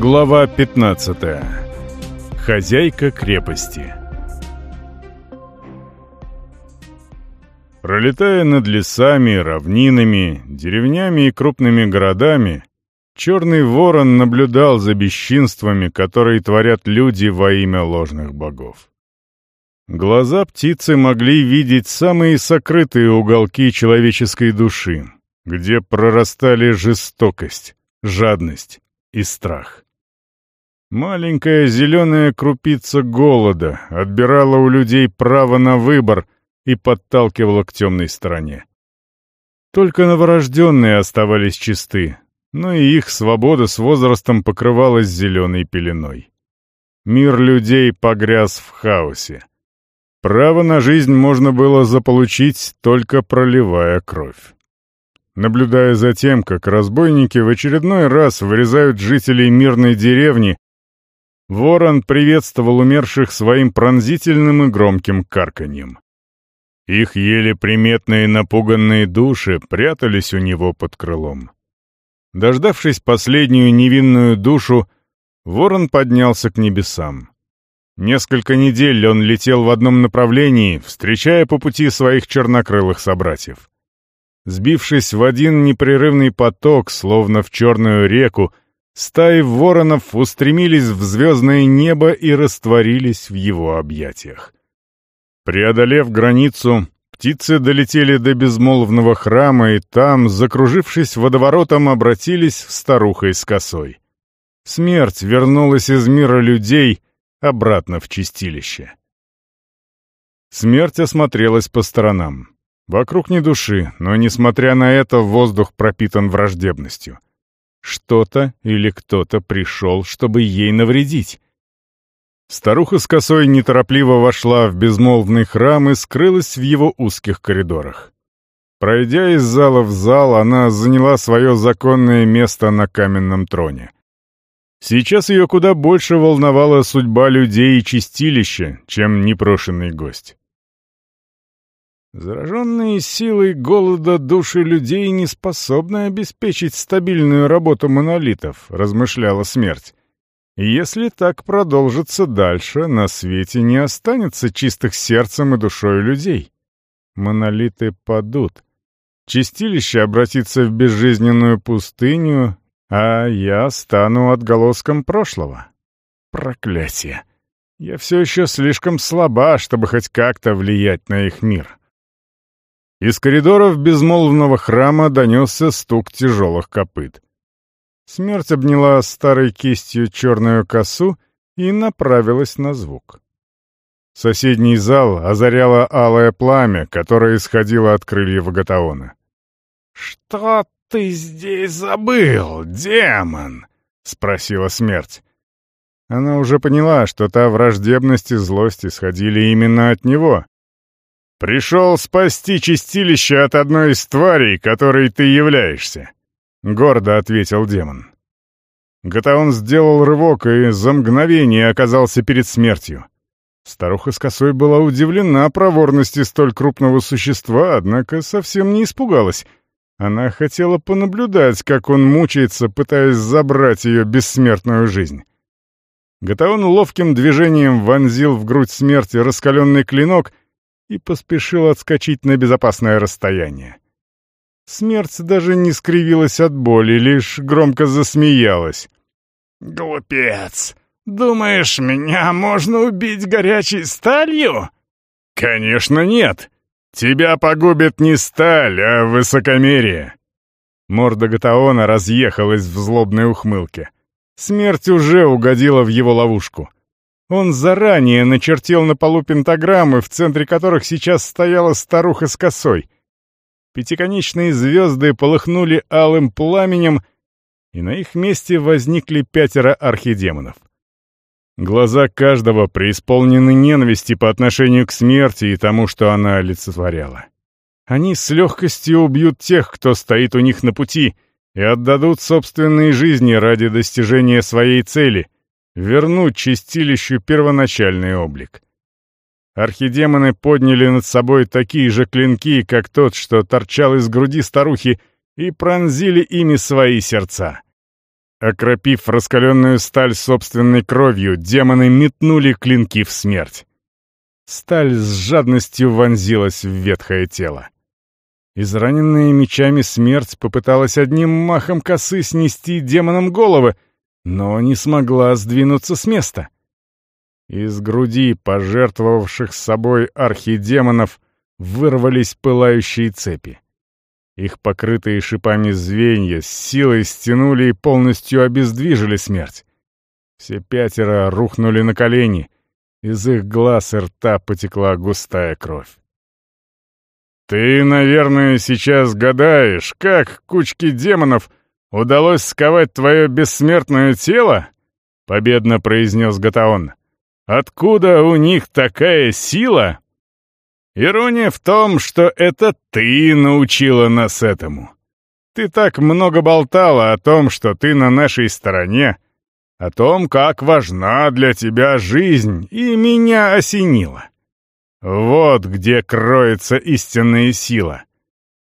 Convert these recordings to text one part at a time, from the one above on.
Глава 15. Хозяйка крепости. Пролетая над лесами, равнинами, деревнями и крупными городами, черный ворон наблюдал за бесчинствами, которые творят люди во имя ложных богов. Глаза птицы могли видеть самые сокрытые уголки человеческой души, где прорастали жестокость, жадность и страх. Маленькая зеленая крупица голода отбирала у людей право на выбор и подталкивала к темной стороне. Только новорожденные оставались чисты, но и их свобода с возрастом покрывалась зеленой пеленой. Мир людей погряз в хаосе. Право на жизнь можно было заполучить, только проливая кровь. Наблюдая за тем, как разбойники в очередной раз вырезают жителей мирной деревни, ворон приветствовал умерших своим пронзительным и громким карканьем. Их еле приметные напуганные души прятались у него под крылом. Дождавшись последнюю невинную душу, ворон поднялся к небесам. Несколько недель он летел в одном направлении, встречая по пути своих чернокрылых собратьев. Сбившись в один непрерывный поток, словно в черную реку, стаи воронов устремились в звездное небо и растворились в его объятиях. Преодолев границу, птицы долетели до безмолвного храма и там, закружившись водоворотом, обратились в старухой с косой. Смерть вернулась из мира людей обратно в чистилище. Смерть осмотрелась по сторонам. Вокруг ни души, но, несмотря на это, воздух пропитан враждебностью. Что-то или кто-то пришел, чтобы ей навредить. Старуха с косой неторопливо вошла в безмолвный храм и скрылась в его узких коридорах. Пройдя из зала в зал, она заняла свое законное место на каменном троне. Сейчас ее куда больше волновала судьба людей и чистилища, чем непрошенный гость. Зараженные силой голода души людей не способны обеспечить стабильную работу монолитов, размышляла смерть. если так продолжится дальше, на свете не останется чистых сердцем и душой людей. Монолиты падут. Чистилище обратится в безжизненную пустыню, а я стану отголоском прошлого. Проклятие! Я все еще слишком слаба, чтобы хоть как-то влиять на их мир. Из коридоров безмолвного храма донесся стук тяжелых копыт. Смерть обняла старой кистью черную косу и направилась на звук. Соседний зал озаряло алое пламя, которое исходило от крыльев Гатаона. «Что ты здесь забыл, демон?» — спросила смерть. Она уже поняла, что та враждебность и злость исходили именно от него, «Пришел спасти чистилище от одной из тварей, которой ты являешься», — гордо ответил демон. Гатаон сделал рывок и за мгновение оказался перед смертью. Старуха с косой была удивлена проворности столь крупного существа, однако совсем не испугалась. Она хотела понаблюдать, как он мучается, пытаясь забрать ее бессмертную жизнь. Гатаон ловким движением вонзил в грудь смерти раскаленный клинок и поспешил отскочить на безопасное расстояние. Смерть даже не скривилась от боли, лишь громко засмеялась. «Глупец! Думаешь, меня можно убить горячей сталью?» «Конечно нет! Тебя погубит не сталь, а высокомерие!» Морда Гатаона разъехалась в злобной ухмылке. Смерть уже угодила в его ловушку — он заранее начертил на полу пентаграммы, в центре которых сейчас стояла старуха с косой. Пятиконечные звезды полыхнули алым пламенем, и на их месте возникли пятеро архидемонов. Глаза каждого преисполнены ненависти по отношению к смерти и тому, что она олицетворяла. Они с легкостью убьют тех, кто стоит у них на пути, и отдадут собственные жизни ради достижения своей цели — вернуть чистилищу первоначальный облик. Архидемоны подняли над собой такие же клинки, как тот, что торчал из груди старухи, и пронзили ими свои сердца. Окропив раскаленную сталь собственной кровью, демоны метнули клинки в смерть. Сталь с жадностью вонзилась в ветхое тело. Израненная мечами смерть попыталась одним махом косы снести демонам головы, но не смогла сдвинуться с места. Из груди пожертвовавших собой архидемонов вырвались пылающие цепи. Их покрытые шипами звенья с силой стянули и полностью обездвижили смерть. Все пятеро рухнули на колени, из их глаз и рта потекла густая кровь. «Ты, наверное, сейчас гадаешь, как кучке демонов удалось сковать твое бессмертное тело?» — победно произнес Гатаон. «Откуда у них такая сила?» «Ирония в том, что это ты научила нас этому. Ты так много болтала о том, что ты на нашей стороне, о том, как важна для тебя жизнь, и меня осенило. Вот где кроется истинная сила.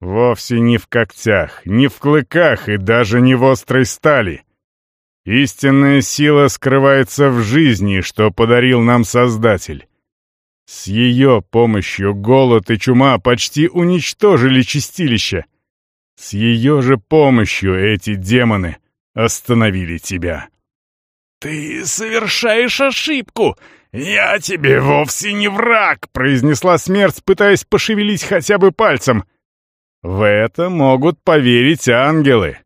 Вовсе не в когтях, не в клыках и даже не в острой стали. Истинная сила скрывается в жизни, что подарил нам Создатель. С ее помощью голод и чума почти уничтожили чистилище. С ее же помощью эти демоны остановили тебя. «Ты совершаешь ошибку!» «Я тебе вовсе не враг!» — произнесла смерть, пытаясь пошевелить хотя бы пальцем. «В это могут поверить ангелы,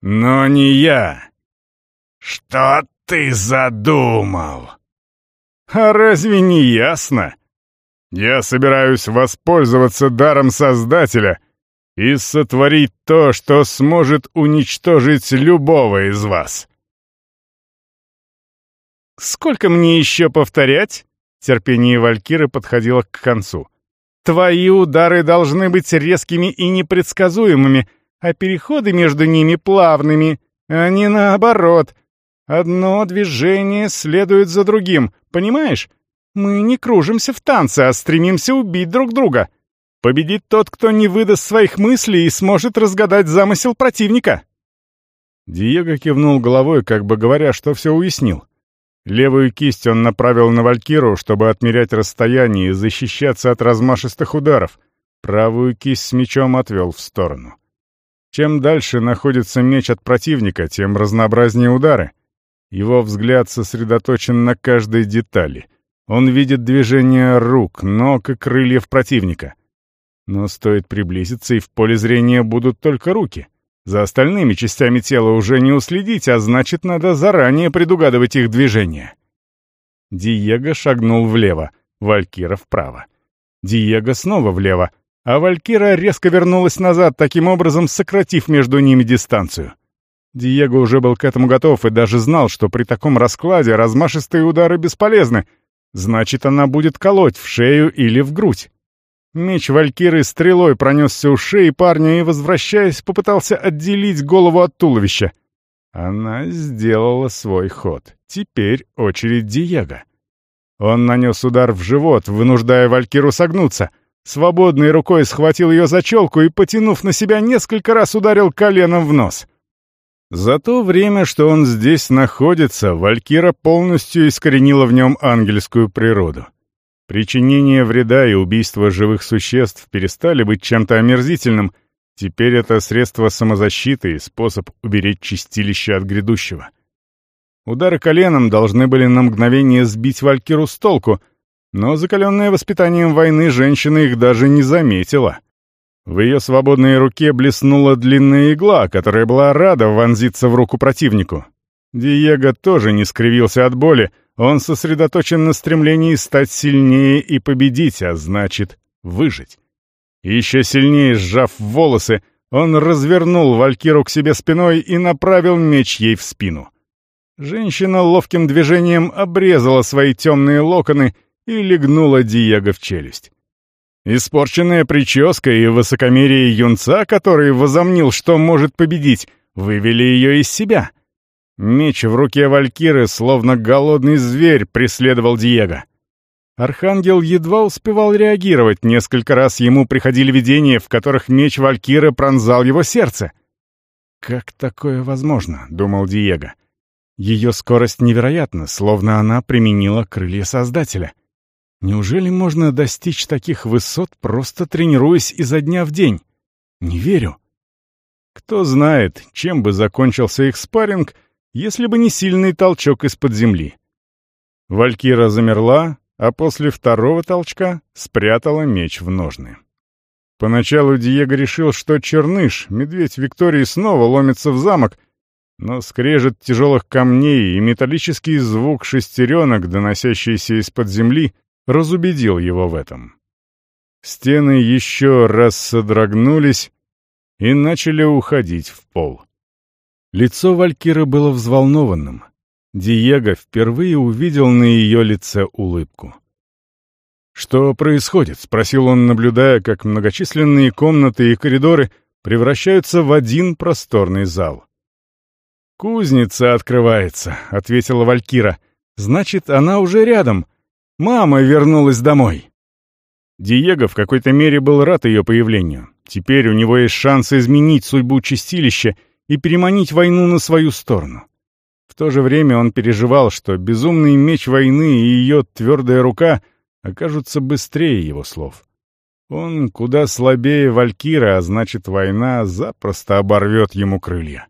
но не я». «Что ты задумал?» «А разве не ясно? Я собираюсь воспользоваться даром Создателя и сотворить то, что сможет уничтожить любого из вас». «Сколько мне еще повторять?» Терпение Валькиры подходило к концу. «Твои удары должны быть резкими и непредсказуемыми, а переходы между ними плавными, а не наоборот. Одно движение следует за другим, понимаешь? Мы не кружимся в танце, а стремимся убить друг друга. Победит тот, кто не выдаст своих мыслей и сможет разгадать замысел противника». Диего кивнул головой, как бы говоря, что все уяснил. Левую кисть он направил на Валькиру, чтобы отмерять расстояние и защищаться от размашистых ударов. Правую кисть с мечом отвел в сторону. Чем дальше находится меч от противника, тем разнообразнее удары. Его взгляд сосредоточен на каждой детали. Он видит движение рук, ног и крыльев противника. Но стоит приблизиться, и в поле зрения будут только руки — за остальными частями тела уже не уследить, а значит, надо заранее предугадывать их движение. Диего шагнул влево, Валькира вправо. Диего снова влево, а Валькира резко вернулась назад, таким образом сократив между ними дистанцию. Диего уже был к этому готов и даже знал, что при таком раскладе размашистые удары бесполезны, значит, она будет колоть в шею или в грудь. Меч Валькиры стрелой пронесся у шеи парня и, возвращаясь, попытался отделить голову от туловища. Она сделала свой ход. Теперь очередь Диего. Он нанес удар в живот, вынуждая Валькиру согнуться. Свободной рукой схватил ее за челку и, потянув на себя, несколько раз ударил коленом в нос. За то время, что он здесь находится, Валькира полностью искоренила в нем ангельскую природу. Причинение вреда и убийство живых существ перестали быть чем-то омерзительным, теперь это средство самозащиты и способ уберечь чистилище от грядущего. Удары коленом должны были на мгновение сбить Валькиру с толку, но закаленная воспитанием войны женщина их даже не заметила. В ее свободной руке блеснула длинная игла, которая была рада вонзиться в руку противнику. Диего тоже не скривился от боли, он сосредоточен на стремлении стать сильнее и победить, а значит, выжить. Еще сильнее сжав волосы, он развернул Валькиру к себе спиной и направил меч ей в спину. Женщина ловким движением обрезала свои темные локоны и легнула Диего в челюсть. Испорченная прическа и высокомерие юнца, который возомнил, что может победить, вывели ее из себя — Меч в руке Валькиры, словно голодный зверь, преследовал Диего. Архангел едва успевал реагировать, несколько раз ему приходили видения, в которых меч Валькиры пронзал его сердце. «Как такое возможно?» — думал Диего. «Ее скорость невероятна, словно она применила крылья Создателя. Неужели можно достичь таких высот, просто тренируясь изо дня в день? Не верю». Кто знает, чем бы закончился их спарринг, если бы не сильный толчок из-под земли. Валькира замерла, а после второго толчка спрятала меч в ножны. Поначалу Диего решил, что Черныш, медведь Виктории, снова ломится в замок, но скрежет тяжелых камней и металлический звук шестеренок, доносящийся из-под земли, разубедил его в этом. Стены еще раз содрогнулись и начали уходить в пол. Лицо Валькиры было взволнованным, Диего впервые увидел на ее лице улыбку. «Что происходит?» — спросил он, наблюдая, как многочисленные комнаты и коридоры превращаются в один просторный зал. «Кузница открывается», — ответила Валькира. «Значит, она уже рядом. Мама вернулась домой». Диего в какой-то мере был рад ее появлению. Теперь у него есть шанс изменить судьбу чистилища и переманить войну на свою сторону. В то же время он переживал, что безумный меч войны и ее твердая рука окажутся быстрее его слов. Он куда слабее Валькира, а значит, война запросто оборвет ему крылья.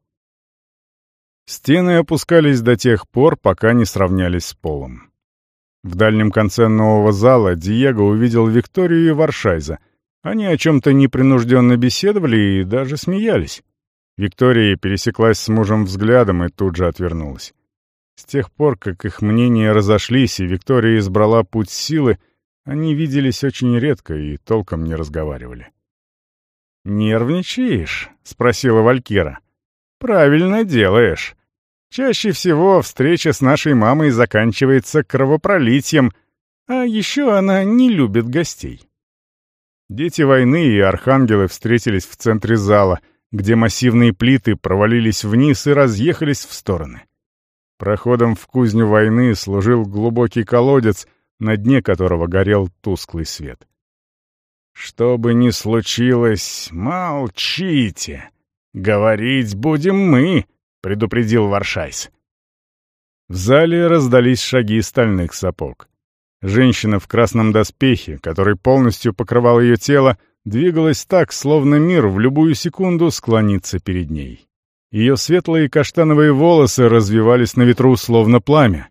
Стены опускались до тех пор, пока не сравнялись с полом. В дальнем конце нового зала Диего увидел Викторию и Варшайза. Они о чем-то непринужденно беседовали и даже смеялись. Виктория пересеклась с мужем взглядом и тут же отвернулась. С тех пор, как их мнения разошлись и Виктория избрала путь силы, они виделись очень редко и толком не разговаривали. «Нервничаешь?» — спросила Валькира. «Правильно делаешь. Чаще всего встреча с нашей мамой заканчивается кровопролитием, а еще она не любит гостей». Дети войны и архангелы встретились в центре зала — где массивные плиты провалились вниз и разъехались в стороны. Проходом в кузню войны служил глубокий колодец, на дне которого горел тусклый свет. «Что бы ни случилось, молчите! Говорить будем мы!» — предупредил Варшайс. В зале раздались шаги стальных сапог. Женщина в красном доспехе, который полностью покрывал ее тело, двигалась так, словно мир в любую секунду склонится перед ней. Ее светлые каштановые волосы развивались на ветру, словно пламя.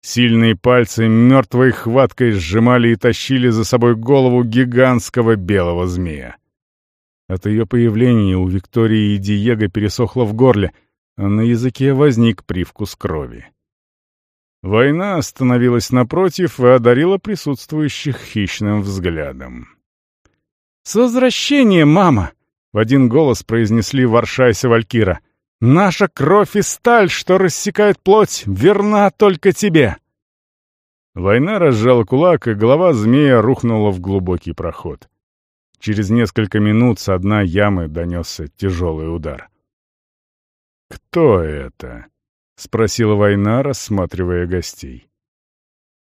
Сильные пальцы мертвой хваткой сжимали и тащили за собой голову гигантского белого змея. От ее появления у Виктории и Диего пересохло в горле, а на языке возник привкус крови. Война остановилась напротив и одарила присутствующих хищным взглядом. «С возвращением, мама!» — в один голос произнесли Варшайс и Валькира. «Наша кровь и сталь, что рассекают плоть, верна только тебе!» Война разжала кулак, и голова змея рухнула в глубокий проход. Через несколько минут с дна ямы донесся тяжелый удар. «Кто это?» — спросила война, рассматривая гостей.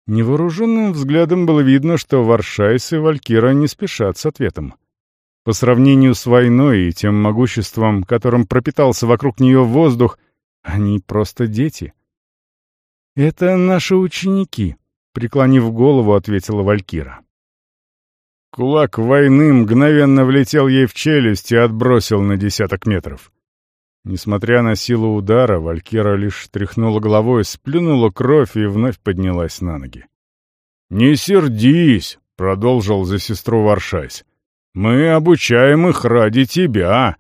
Невооруженным взглядом было видно, что Варшайс и Валькира не спешат с ответом. По сравнению с войной и тем могуществом, которым пропитался вокруг нее воздух, они просто дети. «Это наши ученики», — преклонив голову, ответила Валькира. Кулак войны мгновенно влетел ей в челюсть и отбросил на десяток метров. Несмотря на силу удара, Валькира лишь тряхнула головой, сплюнула кровь и вновь поднялась на ноги. «Не сердись!» — продолжил за сестру Варшайс. «Мы обучаем их ради тебя.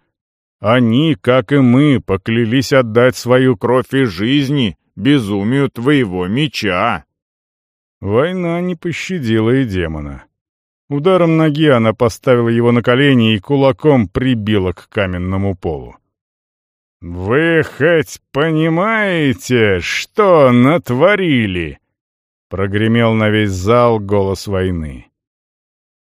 Они, как и мы, поклялись отдать свою кровь и жизни безумию твоего меча». Война не пощадила и демона. Ударом ноги она поставила его на колени и кулаком прибила к каменному полу. «Вы хоть понимаете, что натворили?» Прогремел на весь зал голос войны.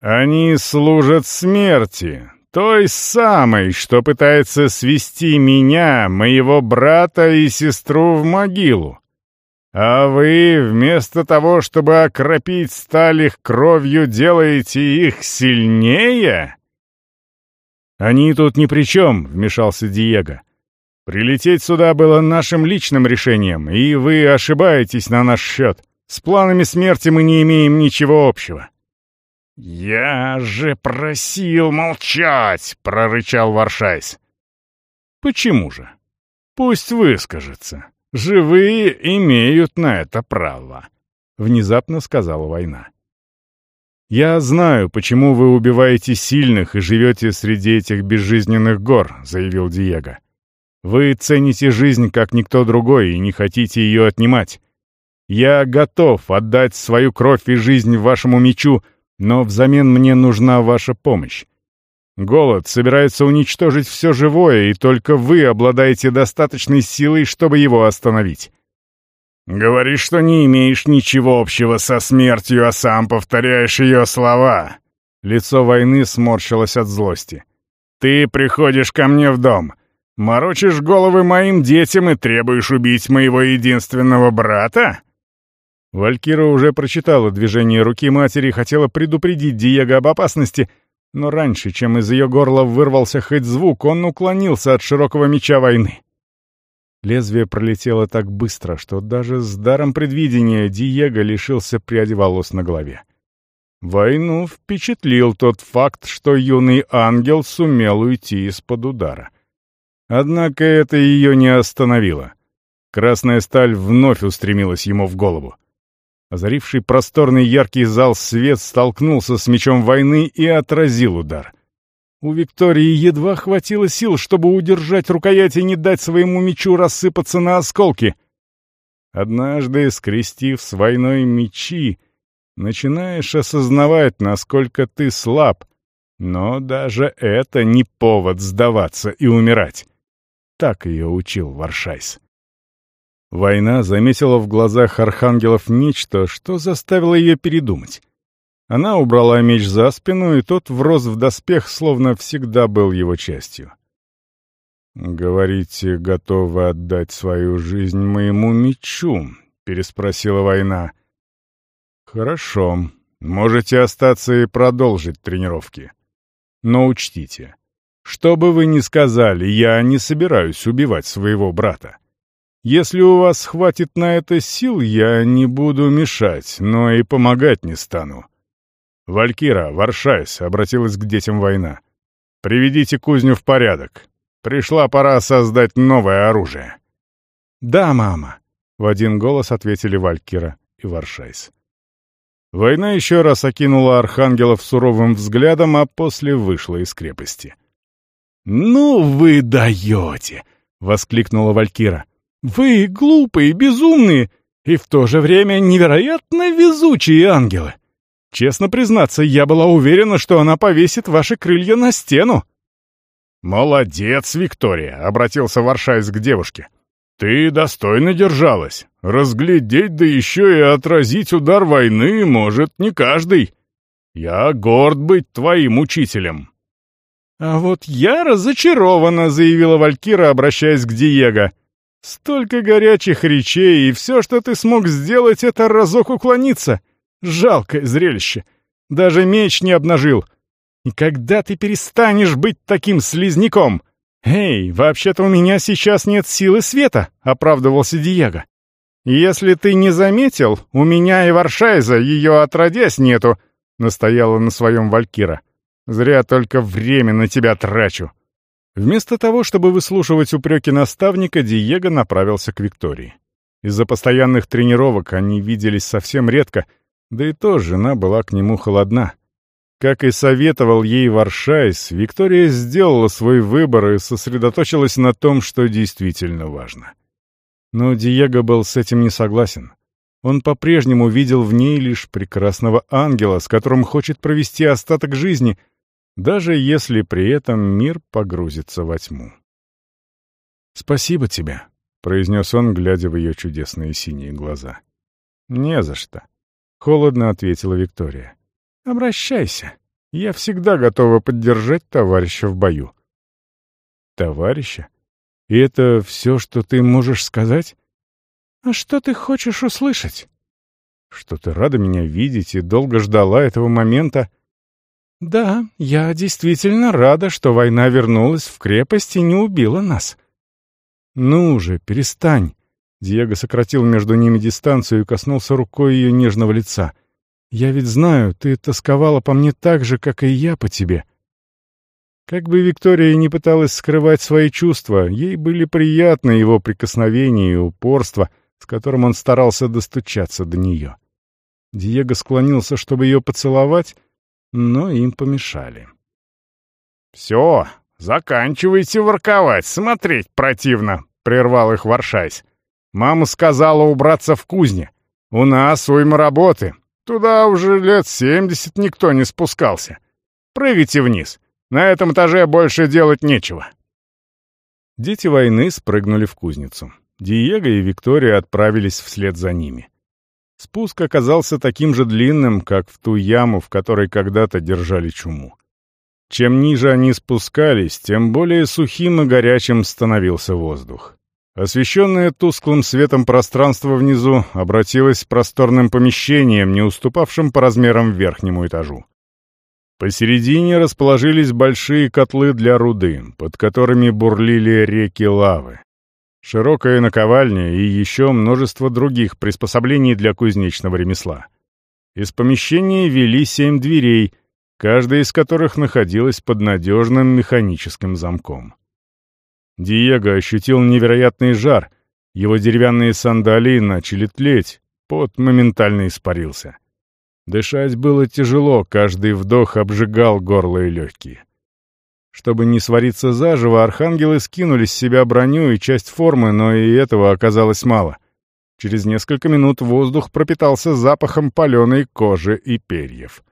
«Они служат смерти, той самой, что пытается свести меня, моего брата и сестру в могилу. А вы, вместо того, чтобы окропить сталь их кровью, делаете их сильнее?» «Они тут ни при чем», — вмешался Диего. Прилететь сюда было нашим личным решением, и вы ошибаетесь на наш счет. С планами смерти мы не имеем ничего общего». «Я же просил молчать!» — прорычал Варшайс. «Почему же? Пусть выскажется. Живые имеют на это право», — внезапно сказала война. «Я знаю, почему вы убиваете сильных и живете среди этих безжизненных гор», — заявил Диего. «Вы цените жизнь, как никто другой, и не хотите ее отнимать. Я готов отдать свою кровь и жизнь вашему мечу, но взамен мне нужна ваша помощь. Голод собирается уничтожить все живое, и только вы обладаете достаточной силой, чтобы его остановить. Говоришь, что не имеешь ничего общего со смертью, а сам повторяешь ее слова. Лицо войны сморщилось от злости. Ты приходишь ко мне в дом, морочишь головы моим детям и требуешь убить моего единственного брата? Валькира уже прочитала движение руки матери и хотела предупредить Диего об опасности, но раньше, чем из ее горла вырвался хоть звук, он уклонился от широкого меча войны. Лезвие пролетело так быстро, что даже с даром предвидения Диего лишился пряди волос на голове. Войну впечатлил тот факт, что юный ангел сумел уйти из-под удара. Однако это ее не остановило. Красная сталь вновь устремилась ему в голову. Озаривший просторный яркий зал свет столкнулся с мечом войны и отразил удар. У Виктории едва хватило сил, чтобы удержать рукоять и не дать своему мечу рассыпаться на осколки. Однажды, скрестив с войной мечи, начинаешь осознавать, насколько ты слаб, но даже это не повод сдаваться и умирать. Так ее учил Варшайс. Война заметила в глазах архангелов нечто, что заставило ее передумать. Она убрала меч за спину, и тот врос в доспех, словно всегда был его частью. «Говорите, готовы отдать свою жизнь моему мечу?» — переспросила война. «Хорошо. Можете остаться и продолжить тренировки. Но учтите, что бы вы ни сказали, я не собираюсь убивать своего брата. Если у вас хватит на это сил, я не буду мешать, но и помогать не стану. «Валькира, Варшайс», — обратилась к детям война. «Приведите кузню в порядок. Пришла пора создать новое оружие». «Да, мама», — в один голос ответили Валькира и Варшайс. Война еще раз окинула архангелов суровым взглядом, а после вышла из крепости. «Ну вы даете!» — воскликнула Валькира. «Вы глупые, безумные и в то же время невероятно везучие ангелы!» Честно признаться, я была уверена, что она повесит ваши крылья на стену». «Молодец, Виктория», — обратился Варшайс к девушке. «Ты достойно держалась. Разглядеть, да еще и отразить удар войны может не каждый. Я горд быть твоим учителем». «А вот я разочарована», — заявила Валькира, обращаясь к Диего. «Столько горячих речей, и все, что ты смог сделать, это разок уклониться. Жалкое зрелище. Даже меч не обнажил. И когда ты перестанешь быть таким слизняком? Эй, вообще-то у меня сейчас нет силы света, оправдывался Диего. Если ты не заметил, у меня и Варшайза ее отродясь нету, настояла на своем Валькира. Зря только время на тебя трачу. Вместо того, чтобы выслушивать упреки наставника, Диего направился к Виктории. Из-за постоянных тренировок они виделись совсем редко — да и то жена была к нему холодна. Как и советовал ей Варшайс, Виктория сделала свой выбор и сосредоточилась на том, что действительно важно. Но Диего был с этим не согласен. Он по-прежнему видел в ней лишь прекрасного ангела, с которым хочет провести остаток жизни, даже если при этом мир погрузится во тьму. «Спасибо тебе», — произнес он, глядя в ее чудесные синие глаза. «Не за что», — холодно ответила Виктория. «Обращайся. Я всегда готова поддержать товарища в бою». «Товарища? И это все, что ты можешь сказать?» «А что ты хочешь услышать?» «Что ты рада меня видеть и долго ждала этого момента?» «Да, я действительно рада, что война вернулась в крепость и не убила нас. «Ну же, перестань!» Диего сократил между ними дистанцию и коснулся рукой ее нежного лица. «Я ведь знаю, ты тосковала по мне так же, как и я по тебе». Как бы Виктория не пыталась скрывать свои чувства, ей были приятны его прикосновения и упорство, с которым он старался достучаться до нее. Диего склонился, чтобы ее поцеловать, но им помешали. «Все, заканчивайте ворковать, смотреть противно», — прервал их Варшайс. «Мама сказала убраться в кузне. У нас уйма работы. Туда уже лет семьдесят никто не спускался. Прыгайте вниз». На этом этаже больше делать нечего». Дети войны спрыгнули в кузницу. Диего и Виктория отправились вслед за ними. Спуск оказался таким же длинным, как в ту яму, в которой когда-то держали чуму. Чем ниже они спускались, тем более сухим и горячим становился воздух. Освещенное тусклым светом пространство внизу обратилось просторным помещением, не уступавшим по размерам верхнему этажу. Посередине расположились большие котлы для руды, под которыми бурлили реки лавы. Широкая наковальня и еще множество других приспособлений для кузнечного ремесла. Из помещения вели семь дверей, каждая из которых находилась под надежным механическим замком. Диего ощутил невероятный жар, его деревянные сандалии начали тлеть, пот моментально испарился. Дышать было тяжело, каждый вдох обжигал горло и легкие. Чтобы не свариться заживо, архангелы скинули с себя броню и часть формы, но и этого оказалось мало. Через несколько минут воздух пропитался запахом паленой кожи и перьев.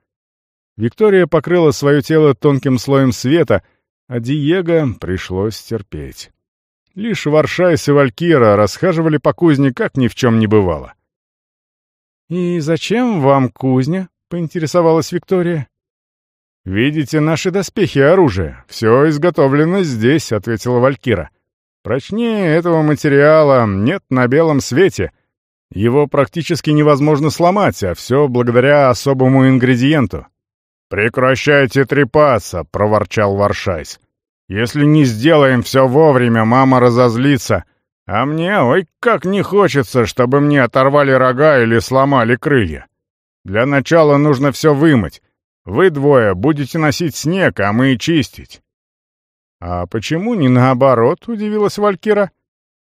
Виктория покрыла свое тело тонким слоем света, а Диего пришлось терпеть. Лишь Варшайс и Валькира расхаживали по кузне, как ни в чем не бывало. — «И зачем вам кузня?» — поинтересовалась Виктория. «Видите наши доспехи и оружие. Все изготовлено здесь», — ответила Валькира. «Прочнее этого материала нет на белом свете. Его практически невозможно сломать, а все благодаря особому ингредиенту». «Прекращайте трепаться», — проворчал Варшайс. «Если не сделаем все вовремя, мама разозлится, а мне, ой, как не хочется, чтобы мне оторвали рога или сломали крылья. Для начала нужно все вымыть. Вы двое будете носить снег, а мы чистить». «А почему не наоборот?» — удивилась Валькира.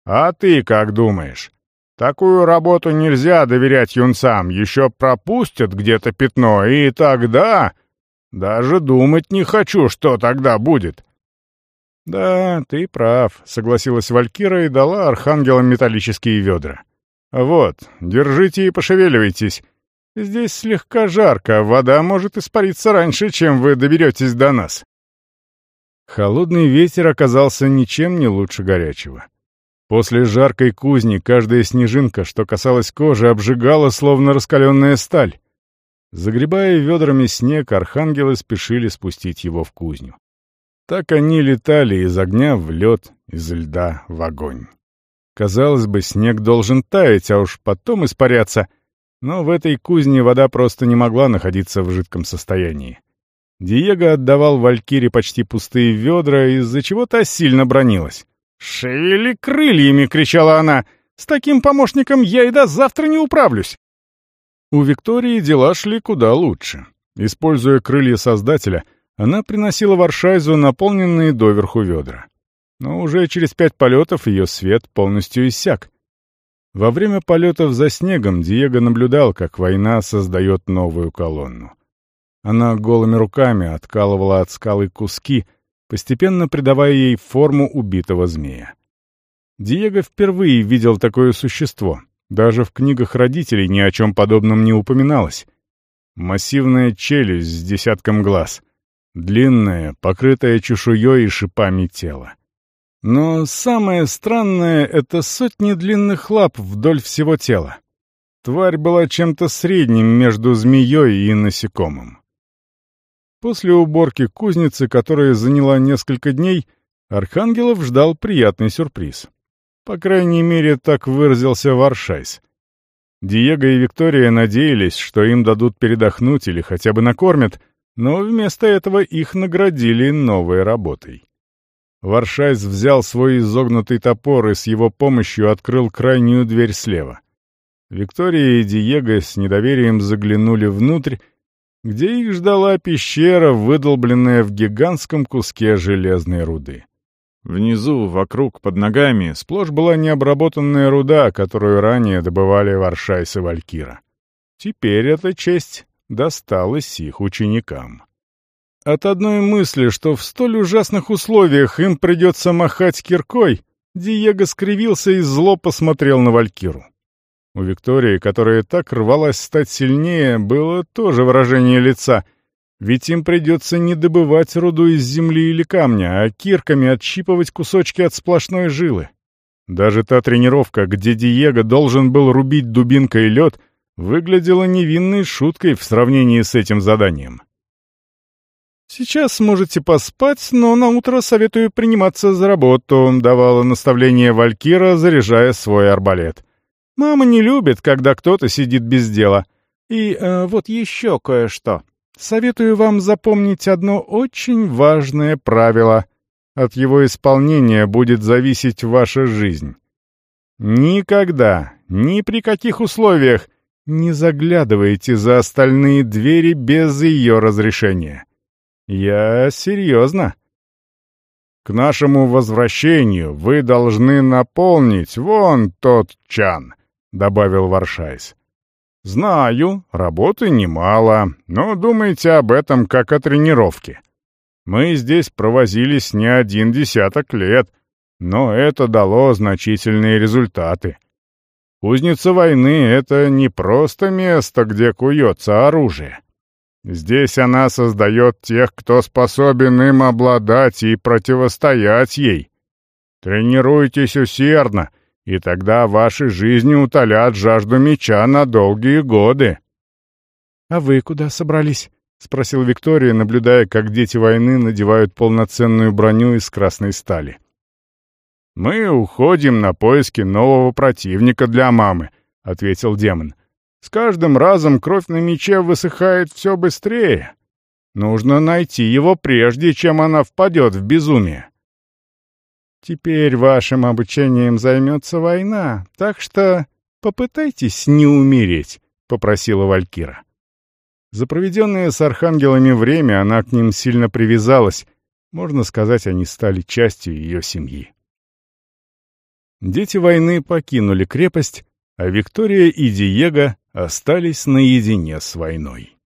«А ты как думаешь? Такую работу нельзя доверять юнцам, еще пропустят где-то пятно, и тогда... Даже думать не хочу, что тогда будет. «Да, ты прав», — согласилась Валькира и дала архангелам металлические ведра. «Вот, держите и пошевеливайтесь. Здесь слегка жарко, вода может испариться раньше, чем вы доберетесь до нас». Холодный ветер оказался ничем не лучше горячего. После жаркой кузни каждая снежинка, что касалась кожи, обжигала, словно раскаленная сталь. Загребая ведрами снег, архангелы спешили спустить его в кузню. Так они летали из огня в лед, из льда в огонь. Казалось бы, снег должен таять, а уж потом испаряться, но в этой кузне вода просто не могла находиться в жидком состоянии. Диего отдавал Валькире почти пустые ведра, из-за чего та сильно бронилась. «Шевели крыльями!» — кричала она. «С таким помощником я и до завтра не управлюсь!» У Виктории дела шли куда лучше. Используя крылья Создателя — она приносила Варшайзу наполненные доверху ведра. Но уже через пять полетов ее свет полностью иссяк. Во время полетов за снегом Диего наблюдал, как война создает новую колонну. Она голыми руками откалывала от скалы куски, постепенно придавая ей форму убитого змея. Диего впервые видел такое существо. Даже в книгах родителей ни о чем подобном не упоминалось. Массивная челюсть с десятком глаз — Длинное, покрытое чешуей и шипами тело. Но самое странное — это сотни длинных лап вдоль всего тела. Тварь была чем-то средним между змеей и насекомым. После уборки кузницы, которая заняла несколько дней, Архангелов ждал приятный сюрприз. По крайней мере, так выразился Варшайс. Диего и Виктория надеялись, что им дадут передохнуть или хотя бы накормят — но вместо этого их наградили новой работой. Варшайс взял свой изогнутый топор и с его помощью открыл крайнюю дверь слева. Виктория и Диего с недоверием заглянули внутрь, где их ждала пещера, выдолбленная в гигантском куске железной руды. Внизу, вокруг, под ногами, сплошь была необработанная руда, которую ранее добывали Варшайс и Валькира. Теперь эта честь досталась их ученикам. От одной мысли, что в столь ужасных условиях им придется махать киркой, Диего скривился и зло посмотрел на Валькиру. У Виктории, которая так рвалась стать сильнее, было тоже выражение лица, ведь им придется не добывать руду из земли или камня, а кирками отщипывать кусочки от сплошной жилы. Даже та тренировка, где Диего должен был рубить дубинкой лед, выглядела невинной шуткой в сравнении с этим заданием. «Сейчас можете поспать, но на утро советую приниматься за работу», — давала наставление Валькира, заряжая свой арбалет. «Мама не любит, когда кто-то сидит без дела. И э, вот еще кое-что. Советую вам запомнить одно очень важное правило. От его исполнения будет зависеть ваша жизнь. Никогда, ни при каких условиях не заглядывайте за остальные двери без ее разрешения». «Я серьезно». «К нашему возвращению вы должны наполнить вон тот чан», — добавил Варшайс. «Знаю, работы немало, но думайте об этом как о тренировке. Мы здесь провозились не один десяток лет, но это дало значительные результаты. Кузница войны — это не просто место, где куется оружие. Здесь она создает тех, кто способен им обладать и противостоять ей. Тренируйтесь усердно, и тогда ваши жизни утолят жажду меча на долгие годы. — А вы куда собрались? — спросил Виктория, наблюдая, как дети войны надевают полноценную броню из красной стали. «Мы уходим на поиски нового противника для мамы», — ответил демон. С каждым разом кровь на мече высыхает все быстрее. Нужно найти его прежде, чем она впадет в безумие. Теперь вашим обучением займется война, так что попытайтесь не умереть, — попросила Валькира. За проведенное с архангелами время она к ним сильно привязалась. Можно сказать, они стали частью ее семьи. Дети войны покинули крепость, а Виктория и Диего остались наедине с войной.